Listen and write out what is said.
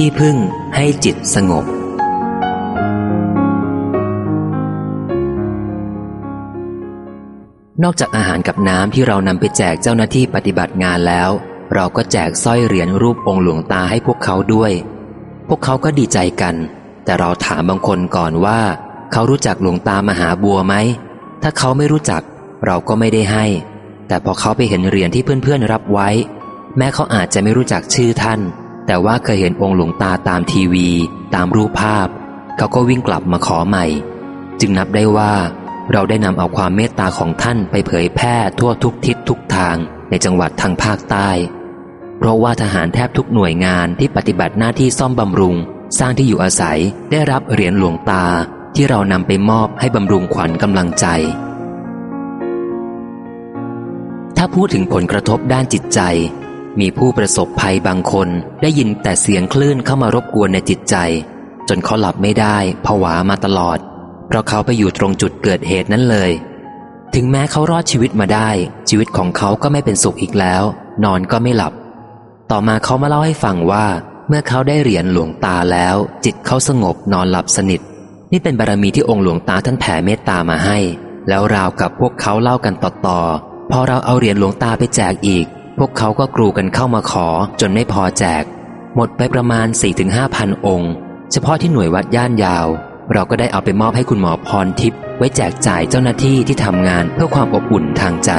ที่พึ่งให้จิตสงบ นอกจากอาหารกับน้ำที่เรานำไปแจกเจ้าหน้าที่ปฏิบัติงานแล้ว เราก็แจกสร้อยเหรียญรูปองค์หลวงตาให้พวกเขาด้วย พวกเขาก็ดีใจกัน แต่เราถามบางคนก่อนว่า เขารู้จักหลวงตามหาบัวไหม ถ้าเขาไม่รู้จัก เราก็ไม่ได้ให้ แต่พอเขาไปเห็นเหรียญที่เพื่อนๆรับไว้ แม้เขาอาจจะไม่รู้จักชื่อท่าน แต่ว่าเคยเห็นองค์หลวงตาตามทีวี ตามรูปภาพ เขาก็วิ่งกลับมาขอใหม่ จึงนับได้ว่า เราได้นำเอาความเมตตาของท่านไปเผยแพร่ทั่วทุกทิศทุกทางในจังหวัดทางภาคใต้ เพราะว่าทหารแทบทุกหน่วยงานที่ปฏิบัติหน้าที่ซ่อมบำรุง สร้างที่อยู่อาศัยได้รับเหรียญหลวงตาที่เรานำไปมอบให้บำรุงขวัญกำลังใจ ถ้าพูดถึงผลกระทบด้านจิตใจ มีผู้ประสบภัยบางคนได้ยินแต่เสียงคลื่นเข้ามารบกวนในจิตใจ จนเขาหลับไม่ได้ผวามาตลอด เพราะเขาไปอยู่ตรงจุดเกิดเหตุนั้นเลย ถึงแม้เขารอดชีวิตมาได้ ชีวิตของเขาก็ไม่เป็นสุขอีกแล้ว นอนก็ไม่หลับ ต่อมาเขามาเล่าให้ฟังว่า เมื่อเขาได้เหรียญหลวงตาแล้ว จิตเขาสงบนอนหลับสนิท นี่เป็นบารมีที่องค์หลวงตาท่านแผ่เมตตามาให้ แล้วราวกับพวกเขาเล่ากันต่อๆพอเราเอาเหรียญหลวงตาไปแจกอีก พวกเขาก็กรูกันเข้ามาขอจนไม่พอแจก หมดไปประมาณ 4-5พันองค์ เฉพาะที่หน่วยวัดย่านยาว เราก็ได้เอาไปมอบให้คุณหมอพรทิพย์ไว้แจกจ่ายเจ้าหน้าที่ที่ทำงานเพื่อความอบอุ่นทางใจ